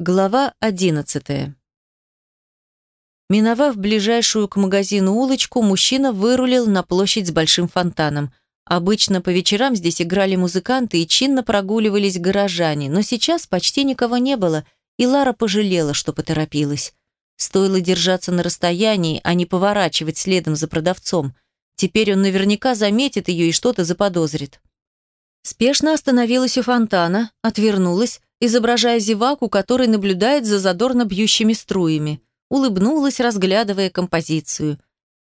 Глава одиннадцатая. Миновав ближайшую к магазину улочку, мужчина вырулил на площадь с большим фонтаном. Обычно по вечерам здесь играли музыканты и чинно прогуливались горожане, но сейчас почти никого не было, и Лара пожалела, что поторопилась. Стоило держаться на расстоянии, а не поворачивать следом за продавцом. Теперь он наверняка заметит ее и что-то заподозрит. Спешно остановилась у фонтана, отвернулась, изображая зеваку, который наблюдает за задорно бьющими струями. Улыбнулась, разглядывая композицию.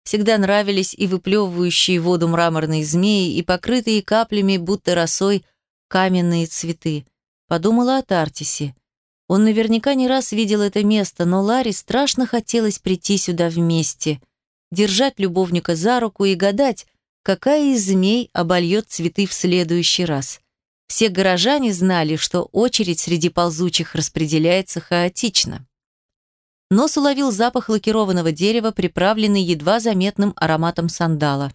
Всегда нравились и выплевывающие воду мраморные змеи, и покрытые каплями, будто росой, каменные цветы. Подумала о Тартисе. Он наверняка не раз видел это место, но Ларе страшно хотелось прийти сюда вместе, держать любовника за руку и гадать, какая из змей обольет цветы в следующий раз. Все горожане знали, что очередь среди ползучих распределяется хаотично. Нос уловил запах лакированного дерева, приправленный едва заметным ароматом сандала.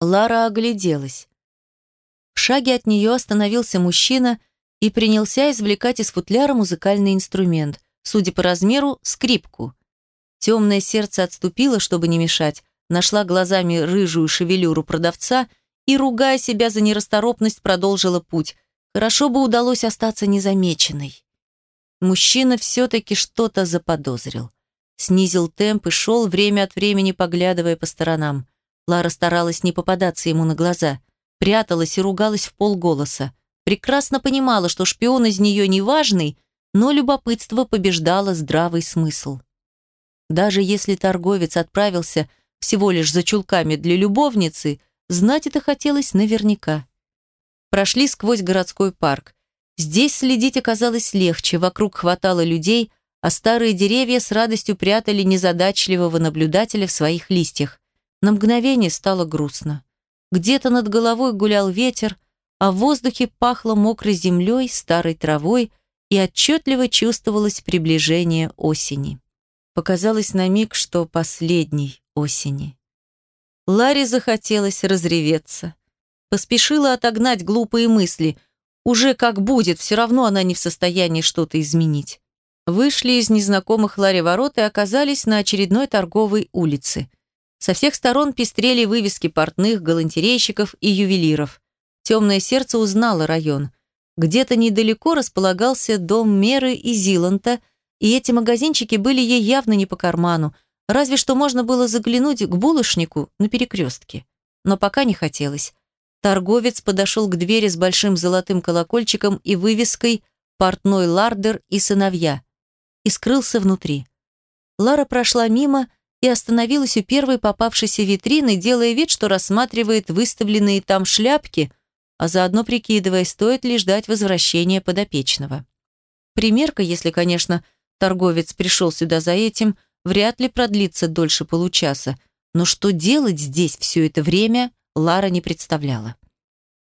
Лара огляделась. В шаге от нее остановился мужчина и принялся извлекать из футляра музыкальный инструмент, судя по размеру, скрипку. Темное сердце отступило, чтобы не мешать, нашла глазами рыжую шевелюру продавца – и, ругая себя за нерасторопность, продолжила путь. Хорошо бы удалось остаться незамеченной. Мужчина все-таки что-то заподозрил. Снизил темп и шел, время от времени поглядывая по сторонам. Лара старалась не попадаться ему на глаза, пряталась и ругалась в полголоса. Прекрасно понимала, что шпион из нее не важный, но любопытство побеждало здравый смысл. Даже если торговец отправился всего лишь за чулками для любовницы – Знать это хотелось наверняка. Прошли сквозь городской парк. Здесь следить оказалось легче, вокруг хватало людей, а старые деревья с радостью прятали незадачливого наблюдателя в своих листьях. На мгновение стало грустно. Где-то над головой гулял ветер, а в воздухе пахло мокрой землей, старой травой, и отчетливо чувствовалось приближение осени. Показалось на миг, что последней осени. Ларе захотелось разреветься. Поспешила отогнать глупые мысли. Уже как будет, все равно она не в состоянии что-то изменить. Вышли из незнакомых Ларе ворот и оказались на очередной торговой улице. Со всех сторон пестрели вывески портных, галантерейщиков и ювелиров. Темное сердце узнало район. Где-то недалеко располагался дом Меры и Зиланта, и эти магазинчики были ей явно не по карману – Разве что можно было заглянуть к булочнику на перекрестке. Но пока не хотелось. Торговец подошел к двери с большим золотым колокольчиком и вывеской «Портной Лардер и сыновья» и скрылся внутри. Лара прошла мимо и остановилась у первой попавшейся витрины, делая вид, что рассматривает выставленные там шляпки, а заодно прикидывая, стоит ли ждать возвращения подопечного. Примерка, если, конечно, торговец пришел сюда за этим – вряд ли продлится дольше получаса, но что делать здесь все это время, Лара не представляла.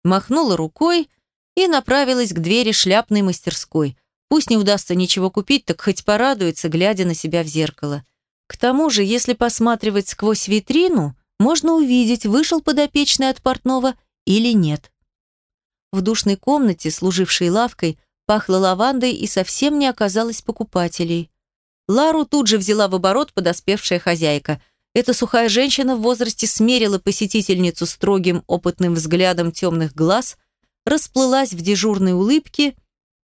Махнула рукой и направилась к двери шляпной мастерской. Пусть не удастся ничего купить, так хоть порадуется, глядя на себя в зеркало. К тому же, если посматривать сквозь витрину, можно увидеть, вышел подопечный от портного или нет. В душной комнате, служившей лавкой, пахло лавандой и совсем не оказалось покупателей. Лару тут же взяла в оборот подоспевшая хозяйка. Эта сухая женщина в возрасте смерила посетительницу строгим опытным взглядом темных глаз, расплылась в дежурной улыбке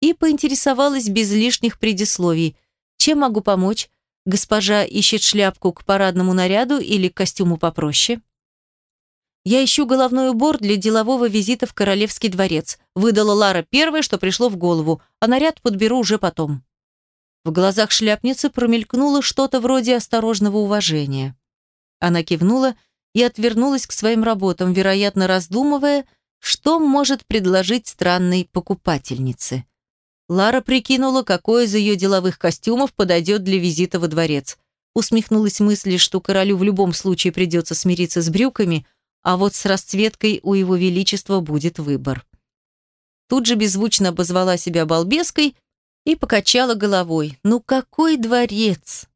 и поинтересовалась без лишних предисловий. «Чем могу помочь? Госпожа ищет шляпку к парадному наряду или к костюму попроще?» «Я ищу головной убор для делового визита в Королевский дворец», выдала Лара первое, что пришло в голову, а наряд подберу уже потом. В глазах шляпницы промелькнуло что-то вроде осторожного уважения. Она кивнула и отвернулась к своим работам, вероятно, раздумывая, что может предложить странной покупательнице. Лара прикинула, какой из ее деловых костюмов подойдет для визита во дворец. Усмехнулась мысли, что королю в любом случае придется смириться с брюками, а вот с расцветкой у его величества будет выбор. Тут же беззвучно обозвала себя балбеской и покачала головой. «Ну какой дворец?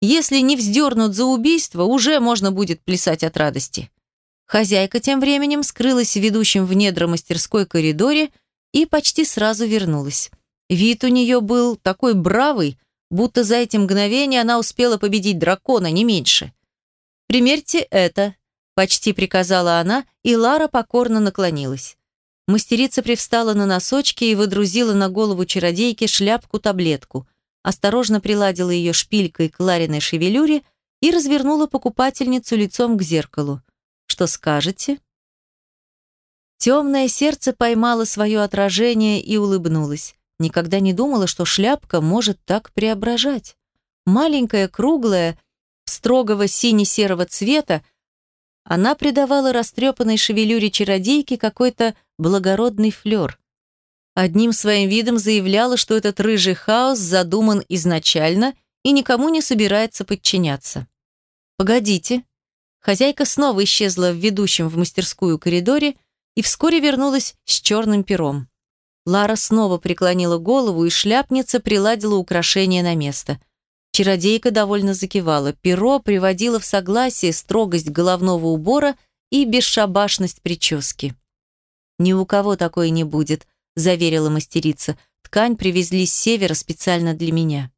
Если не вздернут за убийство, уже можно будет плясать от радости». Хозяйка тем временем скрылась в ведущем в недра мастерской коридоре и почти сразу вернулась. Вид у нее был такой бравый, будто за эти мгновения она успела победить дракона, не меньше. «Примерьте это», – почти приказала она, и Лара покорно наклонилась. Мастерица привстала на носочки и выдрузила на голову чародейки шляпку-таблетку, осторожно приладила ее шпилькой к Лариной шевелюре и развернула покупательницу лицом к зеркалу. «Что скажете?» Темное сердце поймало свое отражение и улыбнулось. Никогда не думала, что шляпка может так преображать. Маленькая, круглая, строгого сине-серого цвета, она придавала растрепанной шевелюре чародейки какой-то благородный флер. Одним своим видом заявляла, что этот рыжий хаос задуман изначально и никому не собирается подчиняться. «Погодите». Хозяйка снова исчезла в ведущем в мастерскую коридоре, и вскоре вернулась с черным пером. Лара снова преклонила голову, и шляпница приладила украшение на место. Чародейка довольно закивала. Перо приводило в согласие строгость головного убора и бесшабашность прически. «Ни у кого такое не будет», – заверила мастерица. «Ткань привезли с севера специально для меня».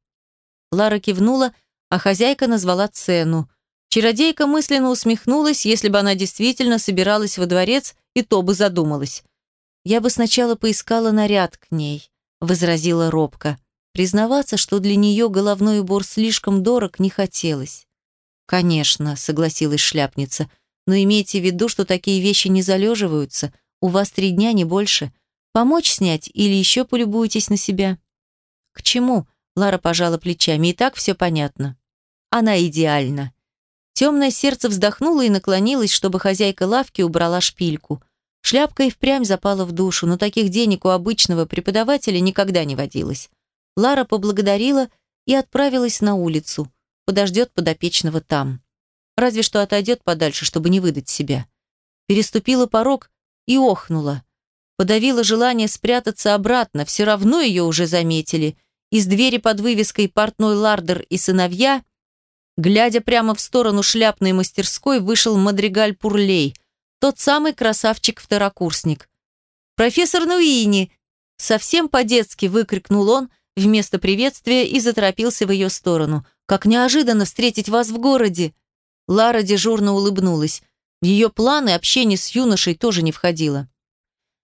Лара кивнула, а хозяйка назвала цену. Чародейка мысленно усмехнулась, если бы она действительно собиралась во дворец и то бы задумалась. «Я бы сначала поискала наряд к ней», — возразила робко. Признаваться, что для нее головной убор слишком дорог, не хотелось. «Конечно», — согласилась шляпница, «но имейте в виду, что такие вещи не залеживаются. У вас три дня, не больше. Помочь снять или еще полюбуетесь на себя?» «К чему?» — Лара пожала плечами. «И так все понятно». «Она идеальна». Темное сердце вздохнуло и наклонилось, чтобы хозяйка лавки убрала шпильку. Шляпка и впрямь запала в душу, но таких денег у обычного преподавателя никогда не водилось. Лара поблагодарила и отправилась на улицу. Подождет подопечного там. Разве что отойдет подальше, чтобы не выдать себя. Переступила порог и охнула. Подавила желание спрятаться обратно, все равно ее уже заметили. Из двери под вывеской «Портной Лардер и сыновья» Глядя прямо в сторону шляпной мастерской, вышел Мадригаль Пурлей, тот самый красавчик-второкурсник. «Профессор Нуини!» Совсем по-детски выкрикнул он вместо приветствия и заторопился в ее сторону. «Как неожиданно встретить вас в городе!» Лара дежурно улыбнулась. В ее планы общение с юношей тоже не входило.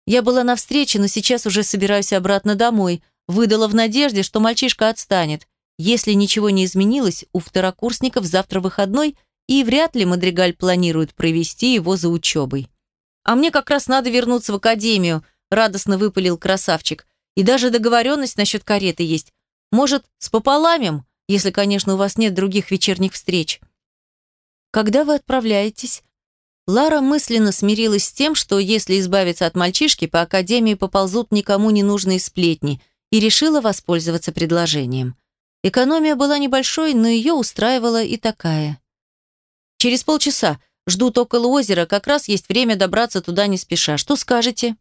«Я была на встрече, но сейчас уже собираюсь обратно домой», выдала в надежде, что мальчишка отстанет. Если ничего не изменилось, у второкурсников завтра выходной, и вряд ли Мадригаль планирует провести его за учебой. «А мне как раз надо вернуться в академию», – радостно выпалил красавчик. «И даже договоренность насчет кареты есть. Может, с пополамем, если, конечно, у вас нет других вечерних встреч». «Когда вы отправляетесь?» Лара мысленно смирилась с тем, что если избавиться от мальчишки, по академии поползут никому не нужные сплетни, и решила воспользоваться предложением. Экономия была небольшой, но ее устраивала и такая. «Через полчаса. Ждут около озера, как раз есть время добраться туда не спеша. Что скажете?»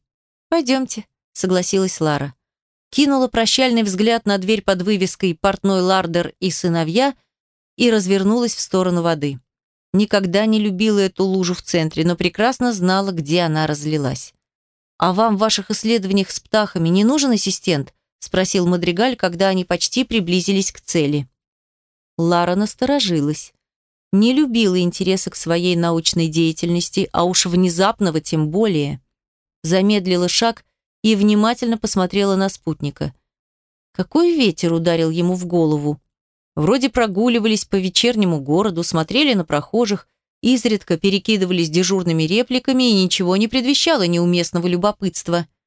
«Пойдемте», — согласилась Лара. Кинула прощальный взгляд на дверь под вывеской «Портной Лардер и сыновья» и развернулась в сторону воды. Никогда не любила эту лужу в центре, но прекрасно знала, где она разлилась. «А вам в ваших исследованиях с птахами не нужен ассистент?» спросил Мадригаль, когда они почти приблизились к цели. Лара насторожилась. Не любила интереса к своей научной деятельности, а уж внезапного тем более. Замедлила шаг и внимательно посмотрела на спутника. Какой ветер ударил ему в голову? Вроде прогуливались по вечернему городу, смотрели на прохожих, изредка перекидывались дежурными репликами и ничего не предвещало неуместного любопытства –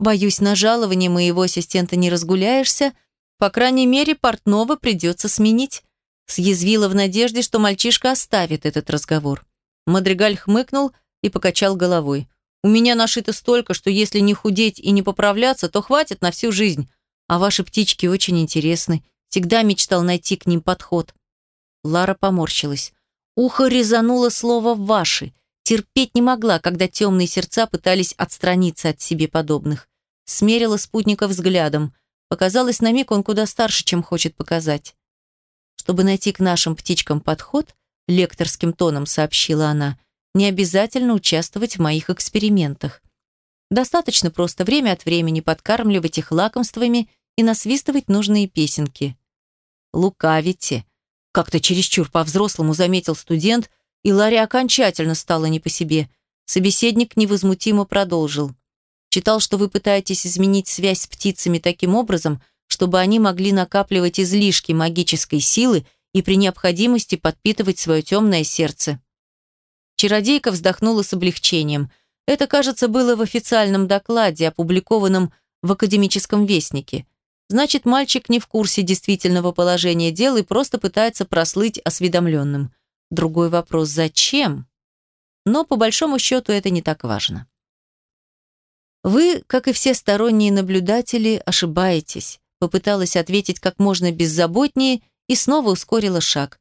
Боюсь, на жалование моего ассистента не разгуляешься. По крайней мере, портного придется сменить. Съязвила в надежде, что мальчишка оставит этот разговор. Мадригаль хмыкнул и покачал головой. «У меня нашито столько, что если не худеть и не поправляться, то хватит на всю жизнь. А ваши птички очень интересны. Всегда мечтал найти к ним подход». Лара поморщилась. Ухо резануло слово «ваши». Терпеть не могла, когда темные сердца пытались отстраниться от себе подобных смерила спутника взглядом. Показалось, на миг он куда старше, чем хочет показать. Чтобы найти к нашим птичкам подход, лекторским тоном сообщила она, не обязательно участвовать в моих экспериментах. Достаточно просто время от времени подкармливать их лакомствами и насвистывать нужные песенки. «Лукавите!» – как-то чересчур по-взрослому заметил студент, и Ларе окончательно стало не по себе. Собеседник невозмутимо продолжил. Читал, что вы пытаетесь изменить связь с птицами таким образом, чтобы они могли накапливать излишки магической силы и при необходимости подпитывать свое темное сердце. Чародейка вздохнула с облегчением. Это, кажется, было в официальном докладе, опубликованном в академическом вестнике. Значит, мальчик не в курсе действительного положения дел и просто пытается прослыть осведомленным. Другой вопрос – зачем? Но по большому счету это не так важно. Вы, как и все сторонние наблюдатели, ошибаетесь, попыталась ответить как можно беззаботнее и снова ускорила шаг.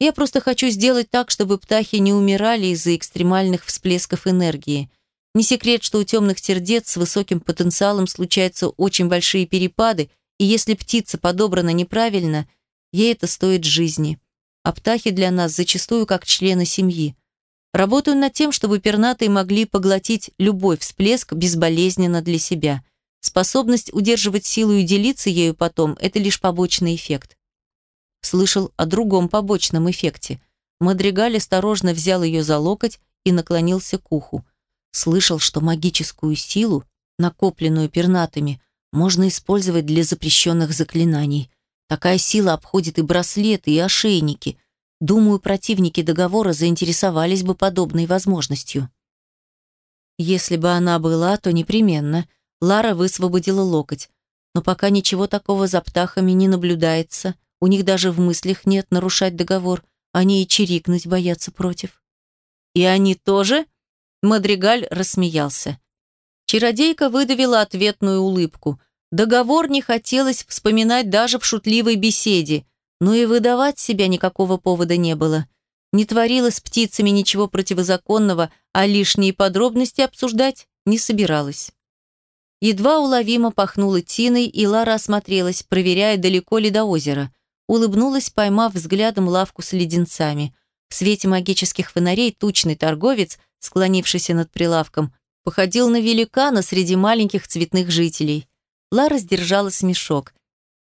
Я просто хочу сделать так, чтобы птахи не умирали из-за экстремальных всплесков энергии. Не секрет, что у темных сердец с высоким потенциалом случаются очень большие перепады, и если птица подобрана неправильно, ей это стоит жизни а птахи для нас зачастую как члены семьи. Работаю над тем, чтобы пернатые могли поглотить любой всплеск безболезненно для себя. Способность удерживать силу и делиться ею потом – это лишь побочный эффект. Слышал о другом побочном эффекте. Мадригаль осторожно взял ее за локоть и наклонился к уху. Слышал, что магическую силу, накопленную пернатыми, можно использовать для запрещенных заклинаний. Такая сила обходит и браслеты, и ошейники. Думаю, противники договора заинтересовались бы подобной возможностью. Если бы она была, то непременно. Лара высвободила локоть. Но пока ничего такого за птахами не наблюдается. У них даже в мыслях нет нарушать договор. Они и чирикнуть боятся против. «И они тоже?» Мадригаль рассмеялся. Чародейка выдавила ответную улыбку – Договор не хотелось вспоминать даже в шутливой беседе, но и выдавать себя никакого повода не было. Не творилось с птицами ничего противозаконного, а лишние подробности обсуждать не собиралась. Едва уловимо пахнуло тиной, и Лара осмотрелась, проверяя, далеко ли до озера. Улыбнулась, поймав взглядом лавку с леденцами. В свете магических фонарей тучный торговец, склонившийся над прилавком, походил на великана среди маленьких цветных жителей. Лара сдержала смешок.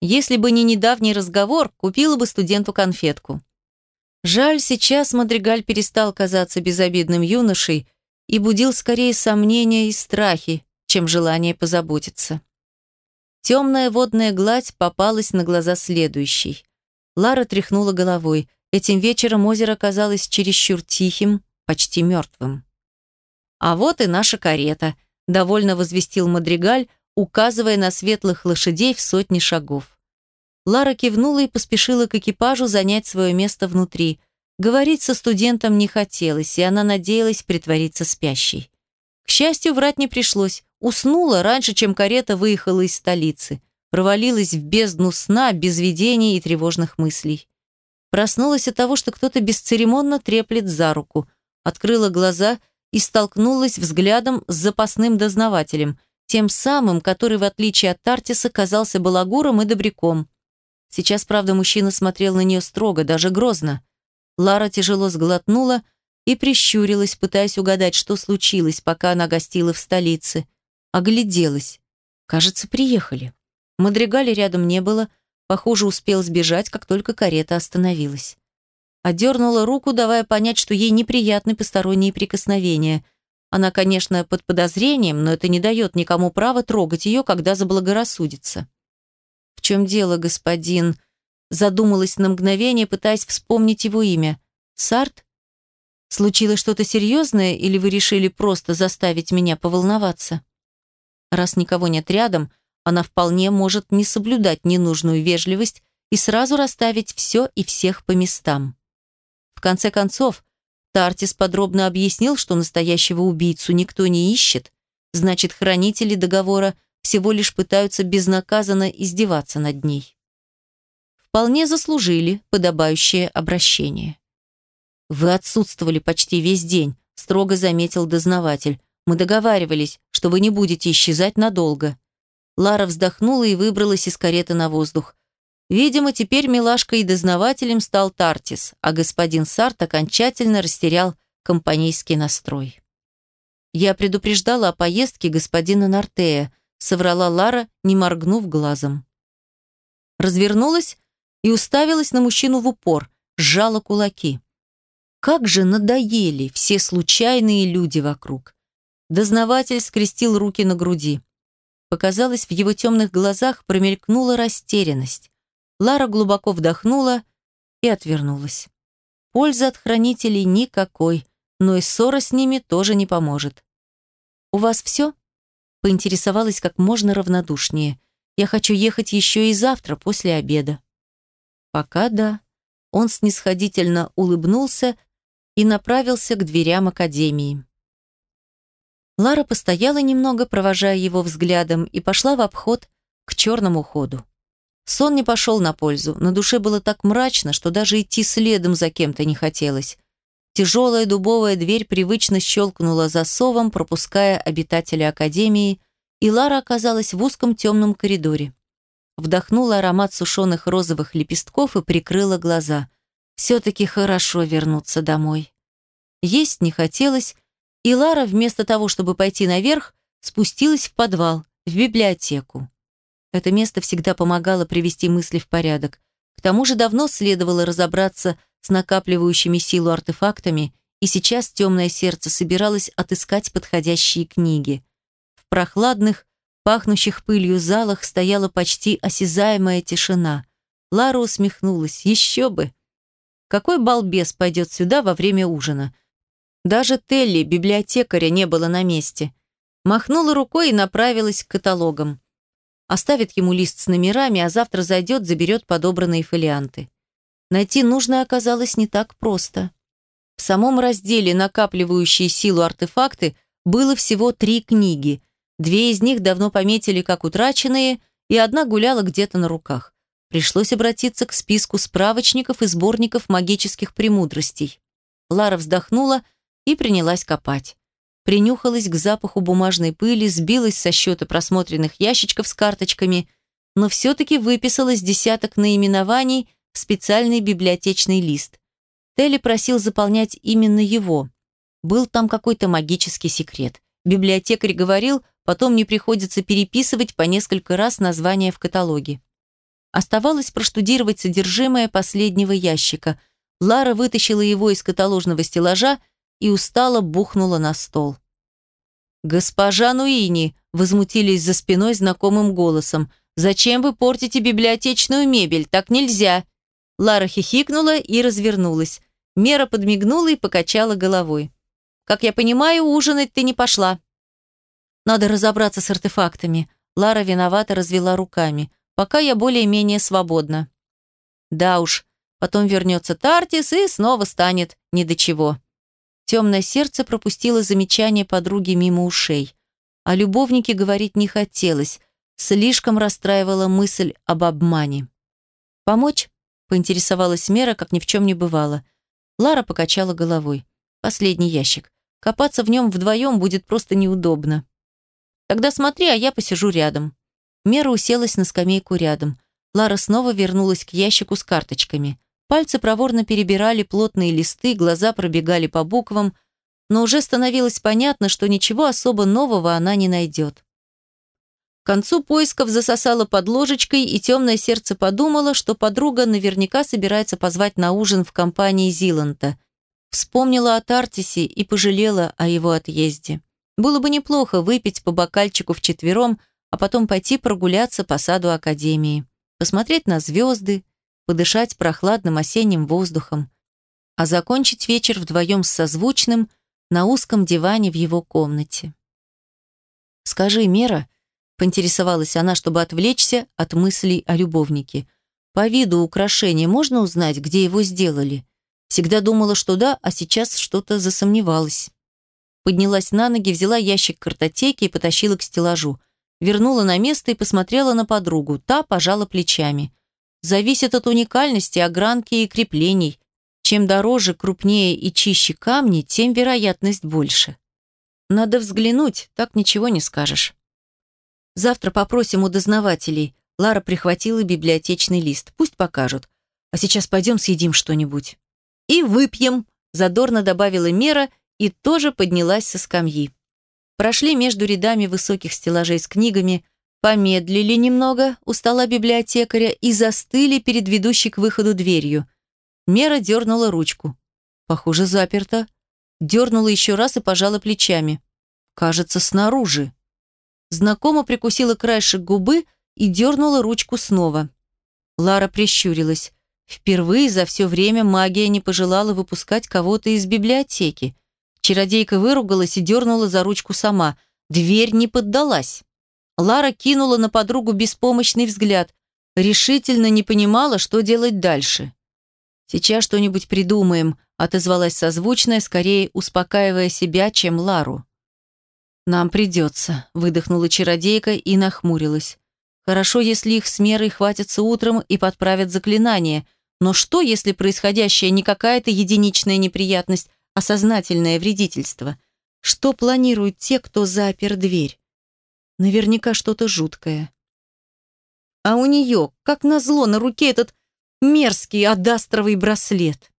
Если бы не недавний разговор, купила бы студенту конфетку. Жаль, сейчас Мадригаль перестал казаться безобидным юношей и будил скорее сомнения и страхи, чем желание позаботиться. Темная водная гладь попалась на глаза следующей. Лара тряхнула головой. Этим вечером озеро казалось чересчур тихим, почти мертвым. «А вот и наша карета», — довольно возвестил Мадригаль, указывая на светлых лошадей в сотни шагов. Лара кивнула и поспешила к экипажу занять свое место внутри. Говорить со студентом не хотелось, и она надеялась притвориться спящей. К счастью, врать не пришлось. Уснула раньше, чем карета выехала из столицы. Провалилась в бездну сна, без видений и тревожных мыслей. Проснулась от того, что кто-то бесцеремонно треплет за руку. Открыла глаза и столкнулась взглядом с запасным дознавателем – тем самым, который, в отличие от Тартиса, казался балагуром и добряком. Сейчас, правда, мужчина смотрел на нее строго, даже грозно. Лара тяжело сглотнула и прищурилась, пытаясь угадать, что случилось, пока она гостила в столице. Огляделась. Кажется, приехали. Мадригали рядом не было, похоже, успел сбежать, как только карета остановилась. Одернула руку, давая понять, что ей неприятны посторонние прикосновения. Она, конечно, под подозрением, но это не дает никому права трогать ее, когда заблагорассудится. «В чем дело, господин?» Задумалась на мгновение, пытаясь вспомнить его имя. «Сарт? Случилось что-то серьезное, или вы решили просто заставить меня поволноваться?» Раз никого нет рядом, она вполне может не соблюдать ненужную вежливость и сразу расставить все и всех по местам. В конце концов, Тартис подробно объяснил, что настоящего убийцу никто не ищет, значит, хранители договора всего лишь пытаются безнаказанно издеваться над ней. Вполне заслужили подобающее обращение. «Вы отсутствовали почти весь день», – строго заметил дознаватель. «Мы договаривались, что вы не будете исчезать надолго». Лара вздохнула и выбралась из кареты на воздух. Видимо, теперь милашкой и дознавателем стал Тартис, а господин Сарт окончательно растерял компанейский настрой. «Я предупреждала о поездке господина Нартея», соврала Лара, не моргнув глазом. Развернулась и уставилась на мужчину в упор, сжала кулаки. Как же надоели все случайные люди вокруг. Дознаватель скрестил руки на груди. Показалось, в его темных глазах промелькнула растерянность. Лара глубоко вдохнула и отвернулась. Пользы от хранителей никакой, но и ссора с ними тоже не поможет. «У вас все?» Поинтересовалась как можно равнодушнее. «Я хочу ехать еще и завтра, после обеда». «Пока да». Он снисходительно улыбнулся и направился к дверям академии. Лара постояла немного, провожая его взглядом, и пошла в обход к черному ходу. Сон не пошел на пользу, на душе было так мрачно, что даже идти следом за кем-то не хотелось. Тяжелая дубовая дверь привычно щелкнула засовом, пропуская обитателя академии, и Лара оказалась в узком темном коридоре. Вдохнула аромат сушеных розовых лепестков и прикрыла глаза. Все-таки хорошо вернуться домой. Есть не хотелось, и Лара, вместо того, чтобы пойти наверх, спустилась в подвал, в библиотеку. Это место всегда помогало привести мысли в порядок. К тому же давно следовало разобраться с накапливающими силу артефактами, и сейчас темное сердце собиралось отыскать подходящие книги. В прохладных, пахнущих пылью залах стояла почти осязаемая тишина. Лара усмехнулась. Еще бы! Какой балбес пойдет сюда во время ужина? Даже Телли, библиотекаря, не было на месте. Махнула рукой и направилась к каталогам оставит ему лист с номерами, а завтра зайдет, заберет подобранные фолианты. Найти нужное оказалось не так просто. В самом разделе «Накапливающие силу артефакты» было всего три книги. Две из них давно пометили как утраченные, и одна гуляла где-то на руках. Пришлось обратиться к списку справочников и сборников магических премудростей. Лара вздохнула и принялась копать принюхалась к запаху бумажной пыли, сбилась со счета просмотренных ящичков с карточками, но все-таки выписалась десяток наименований в специальный библиотечный лист. Телли просил заполнять именно его. Был там какой-то магический секрет. Библиотекарь говорил, потом не приходится переписывать по несколько раз названия в каталоге. Оставалось проштудировать содержимое последнего ящика. Лара вытащила его из каталожного стеллажа и устало бухнула на стол. «Госпожа Нуини!» – возмутились за спиной знакомым голосом. «Зачем вы портите библиотечную мебель? Так нельзя!» Лара хихикнула и развернулась. Мера подмигнула и покачала головой. «Как я понимаю, ужинать ты не пошла». «Надо разобраться с артефактами». Лара виновато развела руками. «Пока я более-менее свободна». «Да уж, потом вернется Тартис и снова станет ни до чего». Темное сердце пропустило замечание подруги мимо ушей. О любовнике говорить не хотелось, слишком расстраивала мысль об обмане. «Помочь?» – поинтересовалась Мера, как ни в чем не бывало. Лара покачала головой. «Последний ящик. Копаться в нем вдвоем будет просто неудобно». «Тогда смотри, а я посижу рядом». Мера уселась на скамейку рядом. Лара снова вернулась к ящику с карточками. Пальцы проворно перебирали плотные листы, глаза пробегали по буквам, но уже становилось понятно, что ничего особо нового она не найдет. К концу поисков засосала под ложечкой, и темное сердце подумало, что подруга наверняка собирается позвать на ужин в компании Зиланта. Вспомнила о Тартисе и пожалела о его отъезде. Было бы неплохо выпить по бокальчику вчетвером, а потом пойти прогуляться по саду Академии, посмотреть на звезды, подышать прохладным осенним воздухом, а закончить вечер вдвоем с созвучным на узком диване в его комнате. «Скажи, Мера», — поинтересовалась она, чтобы отвлечься от мыслей о любовнике, «по виду украшения можно узнать, где его сделали?» Всегда думала, что да, а сейчас что-то засомневалась. Поднялась на ноги, взяла ящик картотеки и потащила к стеллажу. Вернула на место и посмотрела на подругу. Та пожала плечами зависит от уникальности огранки и креплений. Чем дороже, крупнее и чище камни, тем вероятность больше. Надо взглянуть, так ничего не скажешь. Завтра попросим у дознавателей. Лара прихватила библиотечный лист. Пусть покажут. А сейчас пойдем съедим что-нибудь. И выпьем, задорно добавила Мера и тоже поднялась со скамьи. Прошли между рядами высоких стеллажей с книгами, помедлили немного у стола библиотекаря и застыли перед ведущей к выходу дверью. Мера дернула ручку. Похоже, заперто. Дернула еще раз и пожала плечами. Кажется, снаружи. Знакомо прикусила краешек губы и дернула ручку снова. Лара прищурилась. Впервые за все время магия не пожелала выпускать кого-то из библиотеки. Чародейка выругалась и дернула за ручку сама. Дверь не поддалась. Лара кинула на подругу беспомощный взгляд. Решительно не понимала, что делать дальше. «Сейчас что-нибудь придумаем», — отозвалась созвучная, скорее успокаивая себя, чем Лару. «Нам придется», — выдохнула чародейка и нахмурилась. «Хорошо, если их с мерой хватится утром и подправят заклинание, но что, если происходящее не какая-то единичная неприятность, а сознательное вредительство? Что планируют те, кто запер дверь? Наверняка что-то жуткое. А у нее, как назло, на руке этот мерзкий адастровый браслет.